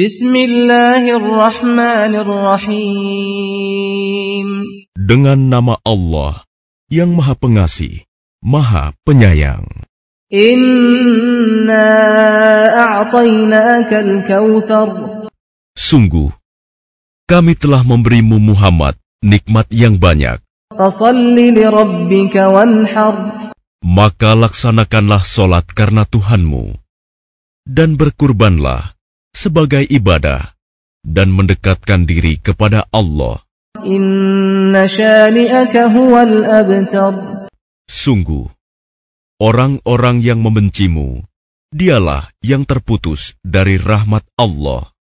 Bismillahirrahmanirrahim. Dengan nama Allah yang Maha Pengasih, Maha Penyayang. Inna a'tainaka al-kawthar. Sungguh, kami telah memberimu Muhammad nikmat yang banyak. Fasalli li rabbika wanhar. Maka laksanakanlah solat karena Tuhanmu. Dan berkurbanlah sebagai ibadah dan mendekatkan diri kepada Allah. Sungguh, orang-orang yang membencimu, dialah yang terputus dari rahmat Allah.